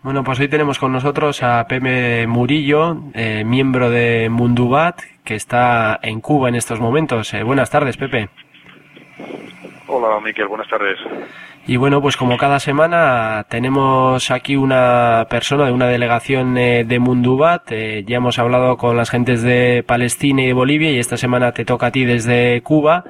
Bueno, pues hoy tenemos con nosotros a Peme Murillo, eh, miembro de Mundubat, que está en Cuba en estos momentos. Eh, buenas tardes, Pepe. Hola, Miquel, buenas tardes. Y bueno, pues como cada semana tenemos aquí una persona de una delegación eh, de Mundubat. ya hemos hablado con las gentes de Palestina y de Bolivia y esta semana te toca a ti desde Cuba.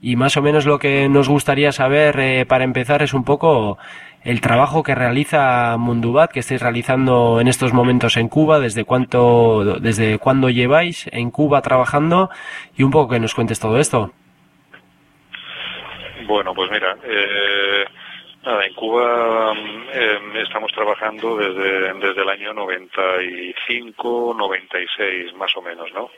Y más o menos lo que nos gustaría saber para empezar es un poco el trabajo que realiza Mundubat, que estáis realizando en estos momentos en Cuba, desde cuánto, desde cuándo lleváis en Cuba trabajando y un poco que nos cuentes todo esto. Bueno, pues mira, eh, nada, en Cuba eh, estamos trabajando desde, desde el año 95, 96 más o menos, ¿no?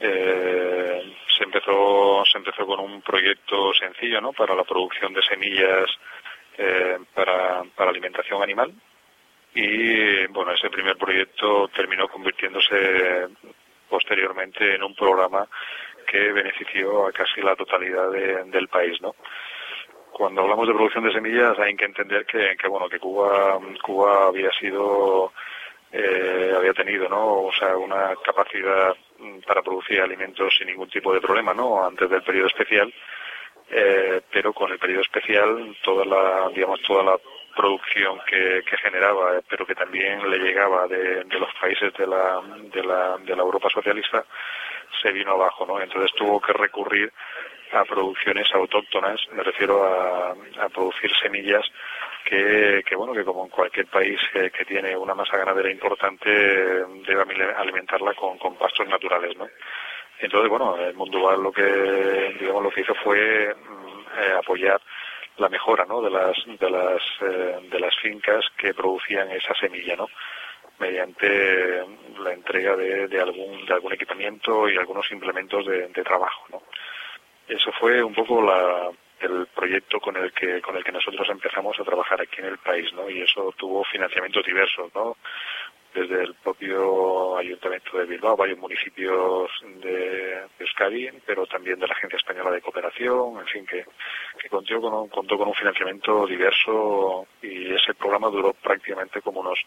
Eh, se empezó se empezó con un proyecto sencillo, ¿no? Para la producción de semillas eh, para, para alimentación animal. Y bueno ese primer proyecto terminó convirtiéndose posteriormente en un programa que benefició a casi la totalidad del país no cuando hablamos de producción de semillas hay que entender que, que bueno que Cuba Cuba había sido eh, había tenido no o sea una capacidad para producir alimentos sin ningún tipo de problema no antes del periodo especial eh, pero con el periodo especial toda la digamos toda la producción que, generaba eh, pero que también le llegaba de, los países de la, de la de la Europa socialista se vino abajo no entonces tuvo que recurrir a producciones autóctonas me refiero a, a producir semillas que, que, bueno que como en cualquier país que, tiene una masa ganadera importante debe alimentarla con, con pastos naturales no entonces, bueno, el Mundual lo que, digamos, lo que hizo fue mm, eh, apoyar la mejora, ¿no? De las, de las, eh, de las fincas que producían esa semilla, ¿no? Mediante la entrega de, de algún, de algún equipamiento y algunos implementos de, trabajo, ¿no? Eso fue un poco el proyecto con el que con el que nosotros empezamos a trabajar aquí en el país, ¿no? Y eso tuvo financiamientos diversos, ¿no? Desde el propio Ayuntamiento de Bilbao, varios municipios de, Euskadi, pero también de la Agencia Española de Cooperación, en fin, que, que contó, con un, contó con un financiamiento diverso y ese programa duró prácticamente como unos,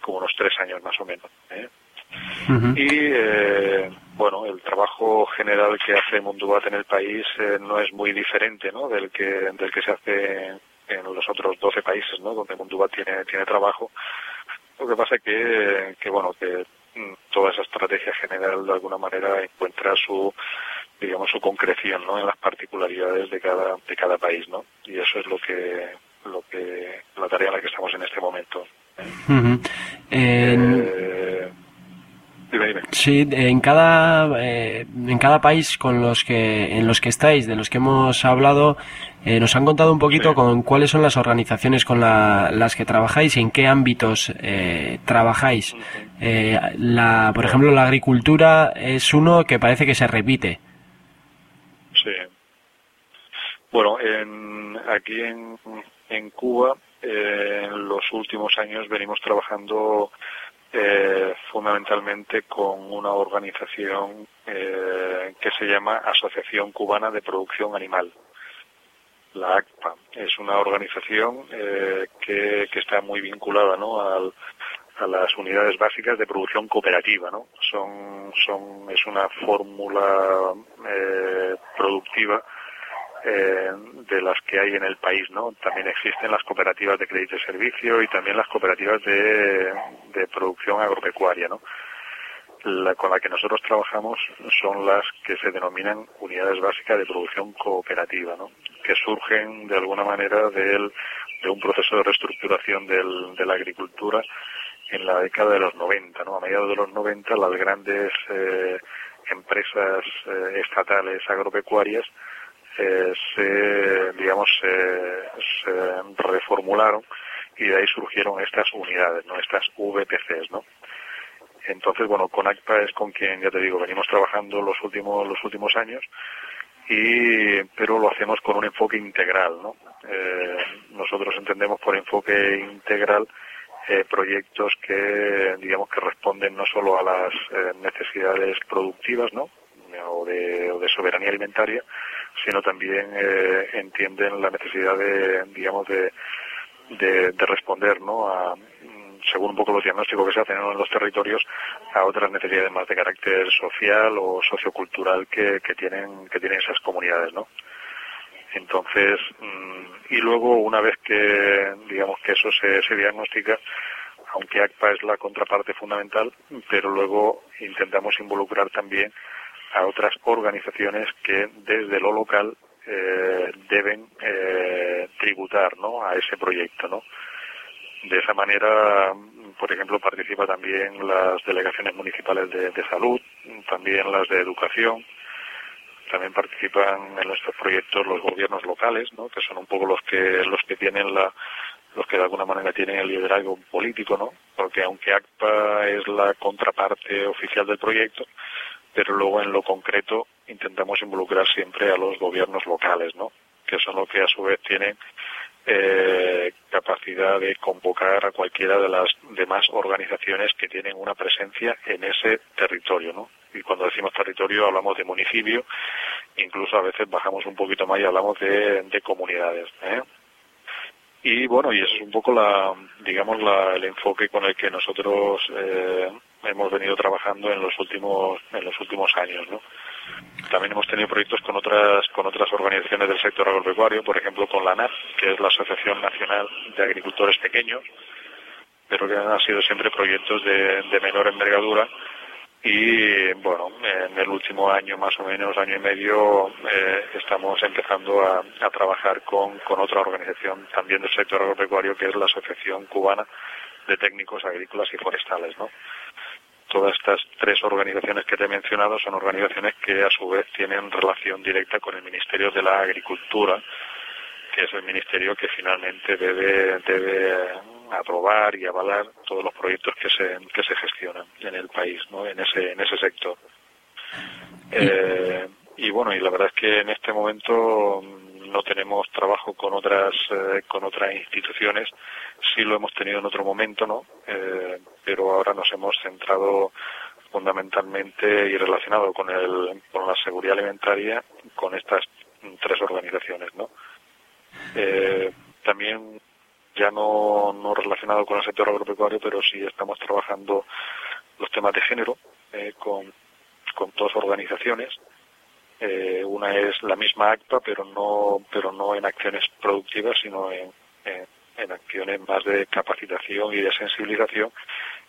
como unos tres años más o menos. ¿eh? Y eh, bueno, el trabajo general que hace Mundubat en el país eh, no es muy diferente ¿no? del, que, del que se hace en los otros 12 países ¿no? donde Mundubat tiene, tiene trabajo lo que pasa es que, que bueno, que mm, toda esa estrategia general de alguna manera encuentra su digamos su concreción ¿no? en las particularidades de cada de cada país no y eso es lo que lo que la tarea en la que estamos en este momento. Eh, Sí, en cada eh, en cada país con los que en los que estáis, de los que hemos hablado, eh, nos han contado un poquito con cuáles son las organizaciones con las que trabajáis y en qué ámbitos eh, trabajáis. la, por ejemplo, la agricultura es uno que parece que se repite. Sí. Bueno, en, aquí en, en Cuba, en los últimos años venimos trabajando eh, fundamentalmente con una organización eh, que se llama Asociación Cubana de Producción Animal, la ACPA. Es una organización eh, que, que, está muy vinculada ¿no? Al, a las unidades básicas de producción cooperativa. ¿no? Son, son, es una fórmula eh, productiva eh, de las que hay en el país, ¿no? También existen las cooperativas de crédito y servicio y también las cooperativas de, de producción agropecuaria, ¿no? La, con la que nosotros trabajamos son las que se denominan unidades básicas de producción cooperativa, ¿no? que surgen de alguna manera del, de un proceso de reestructuración del, de la agricultura en la década de los 90. ¿no? A mediados de los 90 las grandes eh, empresas eh, estatales agropecuarias eh, se, digamos, se, reformularon y de ahí surgieron estas unidades, ¿no? Estas VPCs, ¿no? Entonces, bueno, con ACPA es con quien, ya te digo, venimos trabajando los últimos, los últimos años y, pero lo hacemos con un enfoque integral, ¿no? Eh, nosotros entendemos por enfoque integral eh, proyectos que, digamos, que responden no solo a las eh, necesidades productivas, ¿no? O de, o de soberanía alimentaria, sino también eh, entienden la necesidad de, digamos, de, de, responder ¿no? a, según un poco los diagnósticos que se hacen en los territorios, a otras necesidades más de carácter social o sociocultural que, que tienen que tienen esas comunidades, ¿no? Entonces, mm, y luego una vez que digamos que eso se, se diagnostica, aunque ACPA es la contraparte fundamental, pero luego intentamos involucrar también a otras organizaciones que desde lo local eh, deben eh, tributar ¿no? a ese proyecto. ¿no? De esa manera, por ejemplo, participa también las delegaciones municipales de, de salud, también las de educación, también participan en estos proyectos los gobiernos locales, ¿no? que son un poco los que los que tienen la los que de alguna manera tienen el liderazgo político, ¿no? Porque aunque ACPA es la contraparte oficial del proyecto, pero luego en lo concreto intentamos involucrar siempre a los gobiernos locales, ¿no? que son los que a su vez tienen eh, capacidad de convocar a cualquiera de las demás organizaciones que tienen una presencia en ese territorio, ¿no? Y cuando decimos territorio hablamos de municipio, incluso a veces bajamos un poquito más y hablamos de, de comunidades, ¿eh? Y bueno, y eso es un poco la, digamos, la, el enfoque con el que nosotros eh, hemos venido trabajando en los últimos, en los últimos años, ¿no? También hemos tenido proyectos con otras, con otras organizaciones del sector agropecuario, por ejemplo con la ANAP, que es la Asociación Nacional de Agricultores Pequeños, pero que han sido siempre proyectos de, de menor envergadura y bueno, en el último año más o menos, año y medio, eh, estamos empezando a, a trabajar con, con, otra organización también del sector agropecuario que es la Asociación Cubana de Técnicos Agrícolas y Forestales, ¿no? Todas estas tres organizaciones que te he mencionado son organizaciones que a su vez tienen relación directa con el Ministerio de la Agricultura, que es el ministerio que finalmente debe, debe aprobar y avalar todos los proyectos que se, que se gestionan en el país, ¿no? en, ese, en ese sector. Eh, y bueno, y la verdad es que en este momento no tenemos trabajo con otras eh, con otras instituciones. Sí lo hemos tenido en otro momento no eh, pero ahora nos hemos centrado fundamentalmente y relacionado con el con la seguridad alimentaria con estas tres organizaciones no eh, también ya no, no relacionado con el sector agropecuario, pero sí estamos trabajando los temas de género eh, con, con dos organizaciones. Eh, una es la misma ACPA, pero no, pero no en acciones productivas, sino en, en, acciones más de capacitación y de sensibilización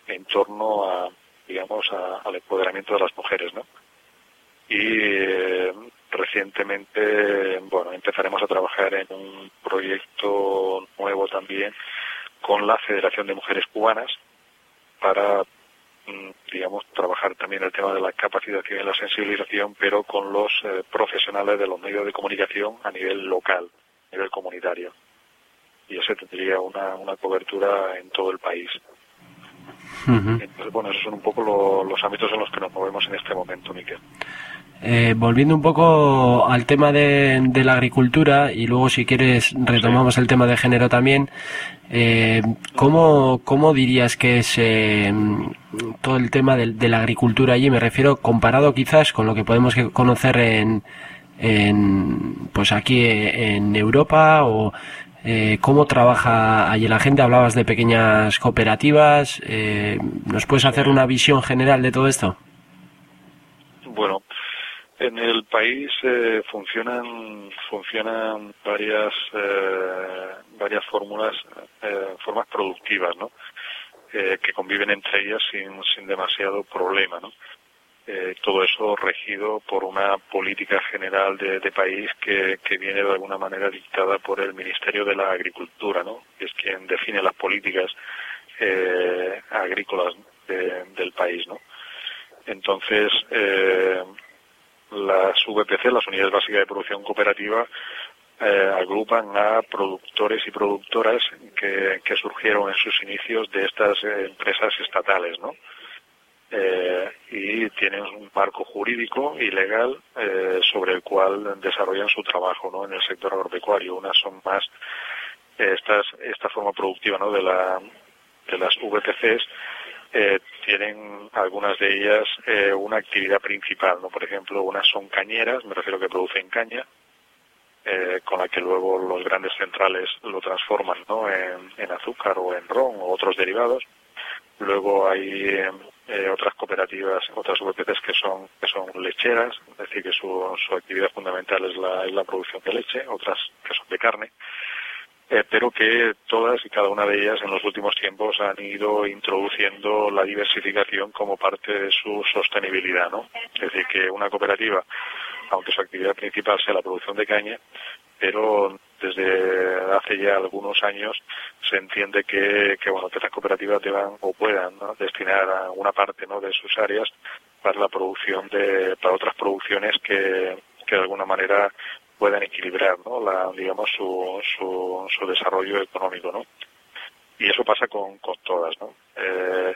en torno a, digamos, a, al empoderamiento de las mujeres, ¿no? Y eh, recientemente, bueno, empezaremos a trabajar en un proyecto nuevo también con la Federación de Mujeres Cubanas para, digamos, trabajar también el tema de la capacitación y la sensibilización, pero con los eh, profesionales de los medios de comunicación a nivel local, a nivel comunitario. Y eso tendría una, una cobertura en todo el país. Entonces, bueno, esos son un poco lo, los ámbitos en los que nos movemos en este momento, Miquel. Eh, volviendo un poco al tema de, de, la agricultura y luego si quieres retomamos el tema de género también, eh, ¿cómo, ¿cómo, dirías que es eh, todo el tema de, de, la agricultura allí? Me refiero comparado quizás con lo que podemos conocer en, en pues aquí en Europa o eh, cómo trabaja allí la gente. Hablabas de pequeñas cooperativas. Eh, ¿Nos puedes hacer una visión general de todo esto? Bueno, en el país eh, funcionan funcionan varias eh, varias fórmulas eh, formas productivas, ¿no? Eh, que conviven entre ellas sin, sin demasiado problema, ¿no? Eh, todo eso regido por una política general de, país que, que, viene de alguna manera dictada por el Ministerio de la Agricultura, ¿no? Que es quien define las políticas agrícolas de, del país, ¿no? Entonces, eh, las VPC, las Unidades Básicas de Producción Cooperativa, eh, agrupan a productores y productoras que, surgieron en sus inicios de estas eh, empresas estatales, ¿no? Eh, y tienen un marco jurídico y legal sobre el cual desarrollan su trabajo, ¿no? En el sector agropecuario. Unas son más estas esta forma productiva, ¿no? De la de las VPCs eh, tienen algunas de ellas eh, una actividad principal, ¿no? Por ejemplo, unas son cañeras, me refiero a que producen caña, eh, con la que luego los grandes centrales lo transforman, ¿no? En, en, azúcar o en ron o otros derivados. Luego hay eh, otras cooperativas, otras VPCs que son que son lecheras, es decir, que su, su actividad fundamental es la, es la producción de leche, otras que son de carne, eh, pero que todas y cada una de ellas en los últimos tiempos han ido introduciendo la diversificación como parte de su sostenibilidad, ¿no? Es decir, que una cooperativa, aunque su actividad principal sea la producción de caña, pero desde hace ya algunos años se entiende que, bueno que estas cooperativas deban o puedan destinar una parte de sus áreas para la producción de para otras producciones que, que de alguna manera puedan equilibrar ¿no? la, digamos su, su, su desarrollo económico ¿no? y eso pasa con, con todas ¿no? Eh,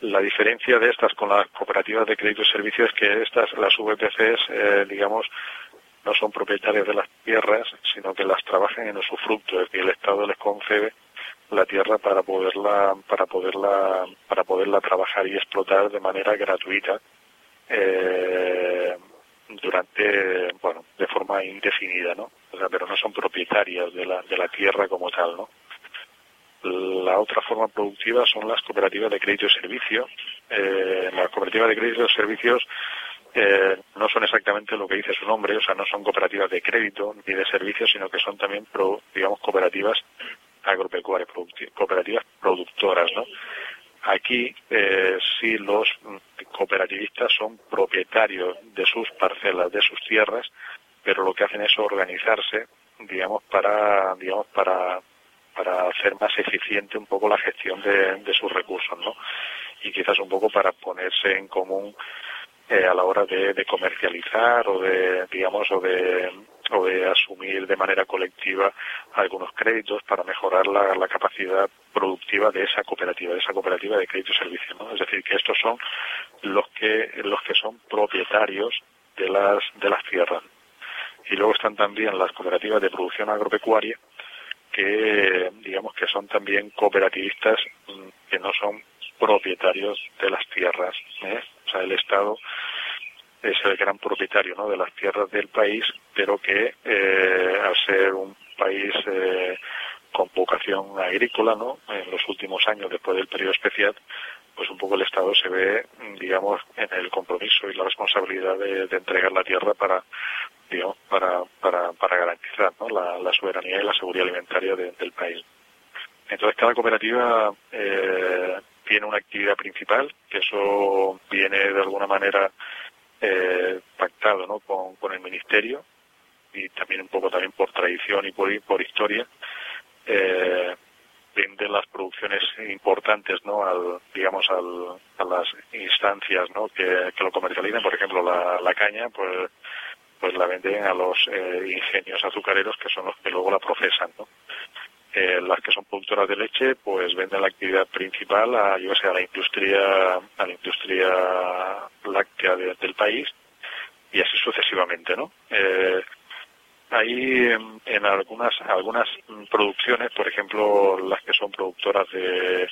la diferencia de estas con las cooperativas de crédito y servicios es que estas las VPCs eh, digamos no son propietarias de las tierras, sino que las trabajan en usufructo, es decir, el Estado les concede la tierra para poderla para poderla para poderla trabajar y explotar de manera gratuita eh, durante bueno de forma indefinida no o sea pero no son propietarias de la de la tierra como tal no la otra forma productiva son las cooperativas de crédito y servicio. Eh, las cooperativas de crédito y servicios eh, no son exactamente lo que dice su nombre, o sea, no son cooperativas de crédito ni de servicios, sino que son también, digamos, cooperativas agropecuarias, cooperativas productoras, ¿no? Aquí eh, sí los cooperativistas son propietarios de sus parcelas, de sus tierras, pero lo que hacen es organizarse, digamos, para, digamos, para, para hacer más eficiente un poco la gestión de, de sus recursos, ¿no? Y quizás un poco para ponerse en común eh, a la hora de, comercializar o de, digamos, o de, o de asumir de manera colectiva algunos créditos para mejorar la, la capacidad productiva de esa cooperativa, de esa cooperativa de crédito y servicio, ¿no? Es decir, que estos son los que, los que son propietarios de las, de las tierras. Y luego están también las cooperativas de producción agropecuaria, que digamos que son también cooperativistas mm, que no son propietarios de las tierras. ¿eh? O sea, el Estado es el gran propietario ¿no? de las tierras del país, pero que eh, al ser un país eh, con vocación agrícola, ¿no? En los últimos años, después del periodo especial, pues un poco el Estado se ve, digamos, en el compromiso y la responsabilidad de, entregar la tierra para, digamos, para, para, para garantizar ¿no? la, soberanía y la seguridad alimentaria del país. Entonces, cada cooperativa eh, tiene una actividad principal, que eso viene de alguna manera eh, pactado ¿no? con, con el Ministerio y también un poco también por tradición y por, por historia. Eh, venden las producciones importantes no al digamos al, a las instancias no que, lo comercializan por ejemplo la, la caña pues pues la venden a los eh, ingenios azucareros que son los que luego la procesan no eh, las que son productoras de leche pues venden la actividad principal a yo sé a la industria a la industria láctea del país y así sucesivamente no eh, ahí en, algunas algunas producciones por ejemplo las que son productoras de,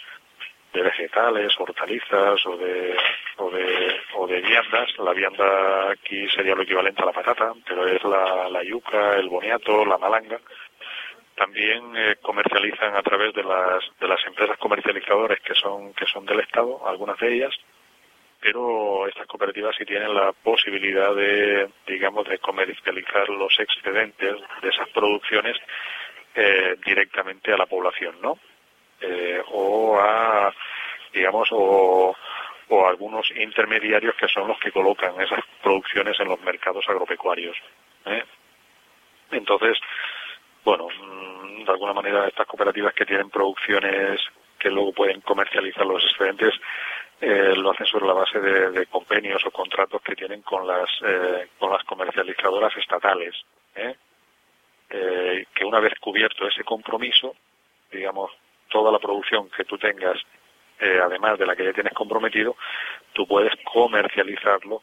de vegetales hortalizas o de o de o de viandas la vianda aquí sería lo equivalente a la patata pero es la, la yuca el boniato la malanga también eh, comercializan a través de las, de las empresas comercializadoras que son, que son del Estado, algunas de ellas, pero estas cooperativas sí tienen la posibilidad de, digamos, de comercializar los excedentes de esas producciones eh, directamente a la población, ¿no? Eh, o a, digamos, o, o algunos intermediarios que son los que colocan esas producciones en los mercados agropecuarios. Entonces, bueno, mm, de alguna manera estas cooperativas que tienen producciones que luego pueden comercializar los excedentes eh, lo hacen sobre la base de, convenios o contratos que tienen con las eh, con las comercializadoras estatales ¿eh? que una vez cubierto ese compromiso digamos toda la producción que tú tengas además de la que ya tienes comprometido tú puedes comercializarlo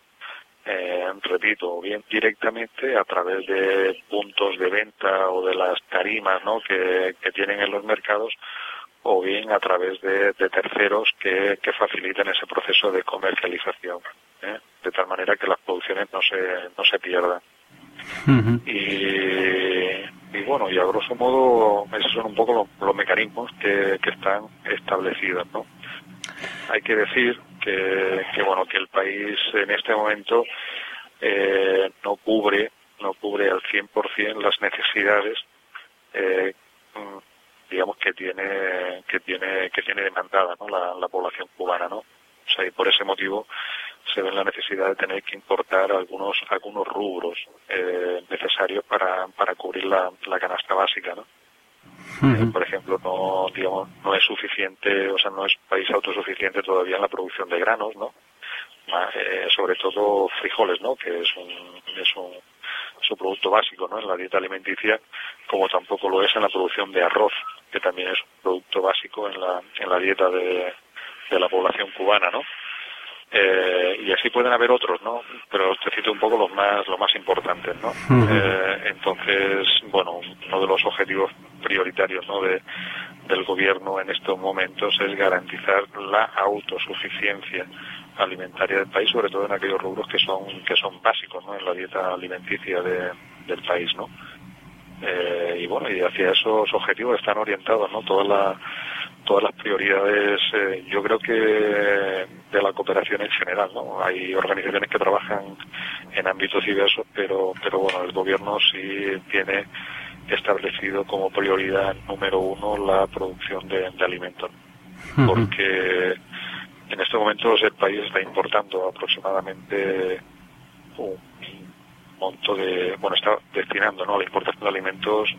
eh, repito, bien directamente a través de puntos de venta o de las tarimas ¿no? que, tienen en los mercados o bien a través de, terceros que, que, faciliten ese proceso de comercialización, ¿eh? de tal manera que las producciones no se, no se pierdan. y, y, bueno, y a grosso modo esos son un poco los, mecanismos que, que están establecidos, ¿no? hay que decir que, que, bueno, que el país en este momento eh, no cubre, no cubre al 100% las necesidades eh, digamos que tiene que tiene que tiene demandada ¿no? la, población cubana no o sea y por ese motivo se ve la necesidad de tener que importar algunos algunos rubros eh, necesarios para, para cubrir la, la canasta básica no eh, por ejemplo no digamos no es suficiente o sea no es país autosuficiente todavía en la producción de granos no eh, sobre todo frijoles no que es un es un su producto básico ¿no? en la dieta alimenticia, como tampoco lo es en la producción de arroz, que también es un producto básico en la, en la dieta de, de la población cubana, ¿no? Eh, y así pueden haber otros, ¿no? Pero te cito un poco los más, los más importantes, ¿no? eh, entonces, bueno, uno de los objetivos prioritarios, ¿no? De, del gobierno en estos momentos es garantizar la autosuficiencia alimentaria del país, sobre todo en aquellos rubros que son que son básicos, ¿no? En la dieta alimenticia de, del país, ¿no? Eh, y bueno, y hacia esos objetivos están orientados, ¿no? Todas las todas las prioridades, eh, yo creo que de la cooperación en general, ¿no? Hay organizaciones que trabajan en ámbitos diversos, pero pero bueno, el gobierno sí tiene establecido como prioridad número uno la producción de, alimentos, porque en estos momentos el país está importando aproximadamente un monto de, bueno, está destinando ¿no? a la importación de alimentos,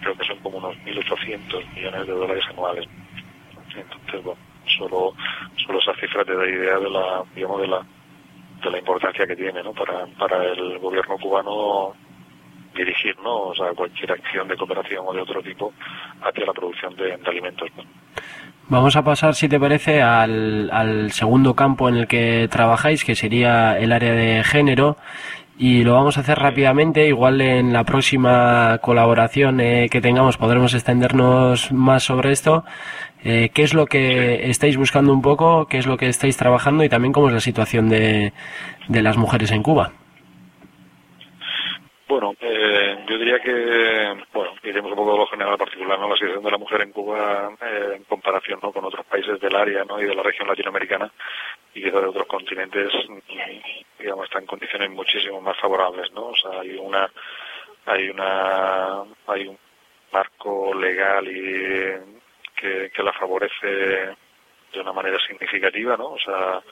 creo que son como unos 1.800 millones de dólares anuales. Entonces, bueno, solo, solo esa cifra te da idea de la, digamos, de la, de la importancia que tiene, ¿no? Para, para el gobierno cubano dirigir, ¿no? O sea, cualquier acción de cooperación o de otro tipo hacia la producción de, alimentos. Vamos a pasar, si te parece, al, al segundo campo en el que trabajáis, que sería el área de género y lo vamos a hacer rápidamente. Igual en la próxima colaboración eh, que tengamos podremos extendernos más sobre esto. Eh, ¿Qué es lo que estáis buscando un poco? ¿Qué es lo que estáis trabajando? Y también cómo es la situación de, de las mujeres en Cuba. Bueno, eh, yo diría que, bueno, iremos un poco de lo general particular, ¿no? La situación de la mujer en Cuba eh, en comparación, ¿no? Con otros países del área, ¿no? Y de la región latinoamericana y de otros continentes, digamos, está en condiciones muchísimo más favorables, ¿no? O sea, hay una, hay una, hay un marco legal y que, que la favorece de una manera significativa, ¿no? O sea,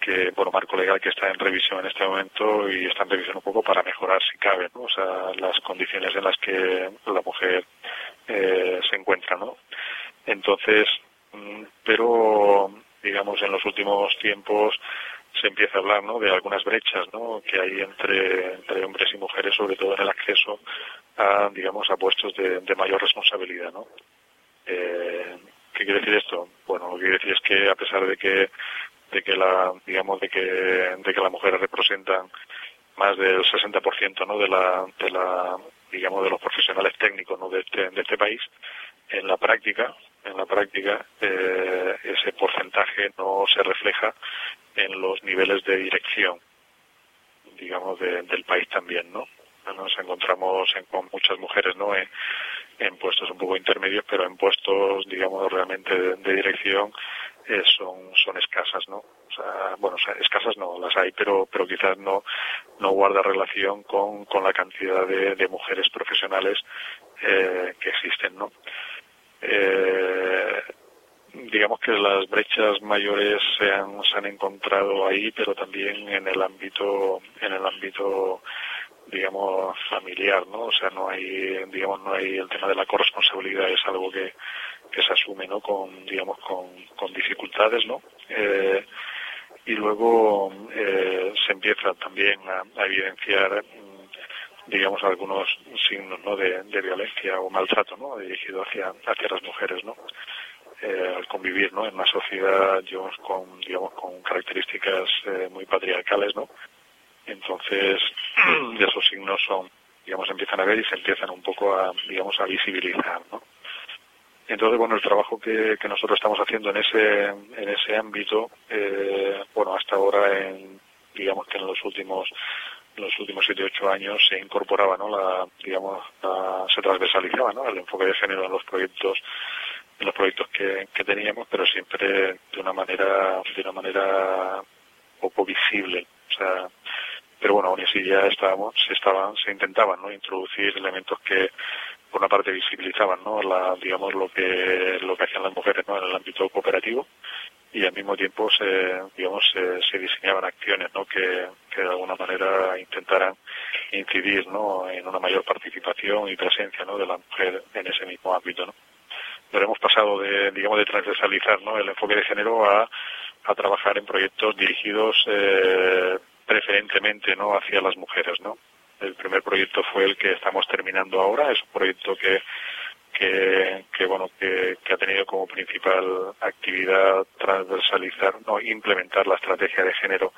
que, bueno, marco legal que está en revisión en este momento y está en revisión un poco para mejorar si cabe, ¿no? O sea, las condiciones en las que la mujer eh, se encuentra, ¿no? Entonces, mm, pero, digamos, en los últimos tiempos se empieza a hablar, ¿no? De algunas brechas, ¿no? Que hay entre, entre hombres y mujeres, sobre todo en el acceso a, digamos, a puestos de, de mayor responsabilidad, ¿no? Eh, ¿Qué quiere decir esto? Bueno, lo que quiere decir es que a pesar de que de que la digamos de que de que las mujeres representan más del 60% ¿no? de la de la digamos de los profesionales técnicos ¿no? de este de este país en la práctica en la práctica eh, ese porcentaje no se refleja en los niveles de dirección digamos del país también no nos encontramos con muchas mujeres no en, puestos un poco intermedios pero en puestos digamos realmente de dirección eh, son, son escasas, ¿no? O sea, bueno, escasas no, las hay, pero, pero quizás no, no guarda relación con, con la cantidad de, de mujeres profesionales eh, que existen, ¿no? Eh, digamos que las brechas mayores se han, se han encontrado ahí, pero también en el ámbito, en el ámbito digamos familiar, ¿no? O sea, no hay, digamos, no hay el tema de la corresponsabilidad es algo que, que se asume no con digamos con, con dificultades no eh, y luego eh, se empieza también a, evidenciar mm, digamos algunos signos no de, violencia o maltrato no dirigido hacia hacia las mujeres no eh, al convivir no en una sociedad digamos con digamos con características muy patriarcales no entonces esos signos son digamos empiezan a ver y se empiezan un poco a digamos a visibilizar no entonces, bueno, el trabajo que, que nosotros estamos haciendo en ese, en ese ámbito, eh, bueno, hasta ahora, en, digamos que en los últimos los últimos siete ocho años se incorporaba, ¿no? La, digamos, se transversalizaba, ¿no? El enfoque de género en los proyectos en los proyectos que, que teníamos, pero siempre de una manera, de una manera poco visible. O sea, pero bueno, aún así ya estábamos, se estaban, se intentaban, ¿no? Introducir elementos que, por una parte, visibilizaban, ¿no? La, digamos, lo que, lo que hacían las mujeres, ¿no? En el ámbito cooperativo y al mismo tiempo se, digamos, se, diseñaban acciones, ¿no? Que, que de alguna manera intentaran incidir, ¿no? En una mayor participación y presencia, ¿no? De la mujer en ese mismo ámbito, ¿no? Pero hemos pasado de, digamos, de transversalizar. El enfoque de género a, a trabajar en proyectos dirigidos, eh, preferentemente no hacia las mujeres no el primer proyecto fue el que estamos terminando ahora es un proyecto que que, bueno que, ha tenido como principal actividad transversalizar no implementar la estrategia de género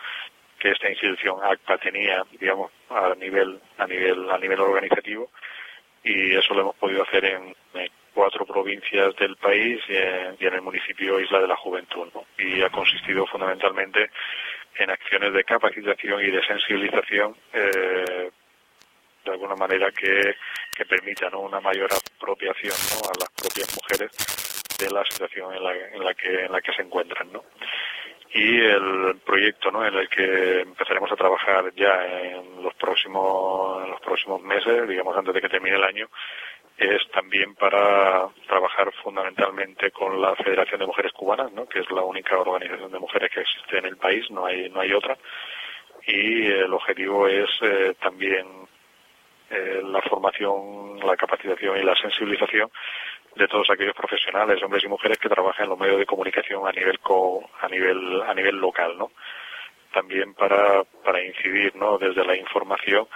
que esta institución ACPA tenía digamos a nivel a nivel a nivel organizativo y eso lo hemos podido hacer en, provincias del país y en, el municipio Isla de la Juventud y ha consistido fundamentalmente en acciones de capacitación y de sensibilización eh, de alguna manera que, que permitan una mayor apropiación a las propias mujeres de la situación en la, en la que en la que se encuentran ¿no? y el proyecto ¿no? en el que empezaremos a trabajar ya en los próximos en los próximos meses digamos antes de que termine el año es también para trabajar fundamentalmente con la Federación de Mujeres Cubanas, ¿no? que es la única organización de mujeres que existe en el país, no hay, no hay otra. Y el objetivo es eh, también eh, la formación, la capacitación y la sensibilización de todos aquellos profesionales, hombres y mujeres que trabajan en los medios de comunicación a nivel a nivel a nivel local, ¿no? También para para incidir, ¿no? Desde la información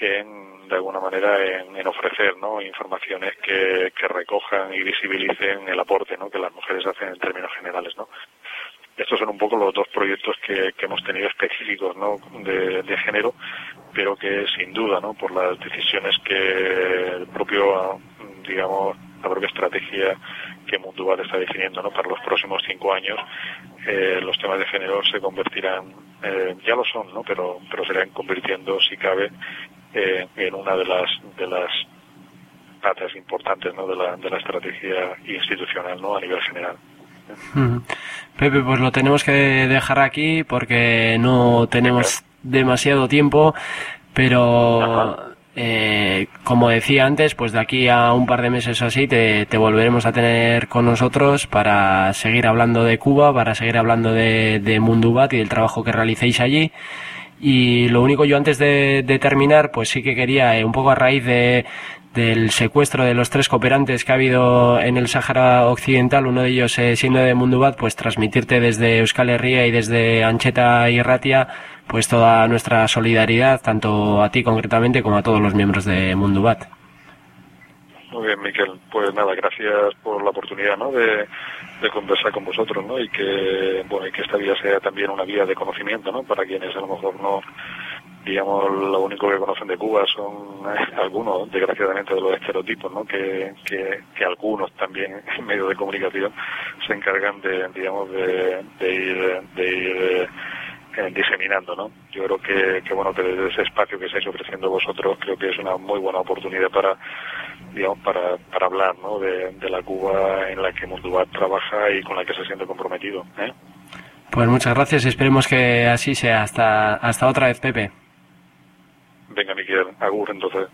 en, de alguna manera, en, ofrecer ¿no? informaciones que, recojan y visibilicen el aporte ¿no? que las mujeres hacen en términos generales. ¿no? Estos son un poco los dos proyectos que, que hemos tenido específicos ¿no? de, de, género, pero que sin duda, ¿no? por las decisiones que el propio, digamos, la propia estrategia que Mundual está definiendo ¿no? para los próximos cinco años, eh, los temas de género se convertirán, eh, ya lo son, ¿no? pero, pero se irán convirtiendo, si cabe, eh, en una de las de las patas importantes ¿no? de, la, de la estrategia institucional ¿no? a nivel general. Pepe, pues lo tenemos que dejar aquí porque no tenemos demasiado tiempo, pero eh, como decía antes, pues de aquí a un par de meses o así te, te, volveremos a tener con nosotros para seguir hablando de Cuba, para seguir hablando de, de Mundubat y del trabajo que realicéis allí. Y lo único yo antes de, terminar, pues sí que quería, eh, un poco a raíz de, del secuestro de los tres cooperantes que ha habido en el Sáhara Occidental, uno de ellos eh, siendo de Mundubat, pues transmitirte desde Euskal Herria y desde Ancheta y Ratia, pues toda nuestra solidaridad, tanto a ti concretamente como a todos los miembros de Mundubat. Muy bien, Miquel. Pues nada, gracias por la oportunidad ¿no? de, de conversar con vosotros ¿no? y que bueno y que esta vía sea también una vía de conocimiento ¿no? para quienes a lo mejor no digamos lo único que conocen de Cuba son eh, algunos desgraciadamente de los estereotipos ¿no? que, que, algunos también en medios de comunicación se encargan de digamos de, ir de ir eh, diseminando, ¿no? Yo creo que, que, bueno, que desde ese espacio que estáis ofreciendo vosotros, creo que es una muy buena oportunidad para, digamos, para, para hablar, ¿no? De, de la Cuba en la que Mundubat trabaja y con la que se siente comprometido, ¿eh? Pues muchas gracias y esperemos que así sea. Hasta, hasta otra vez, Pepe. Venga, Miguel, agur entonces.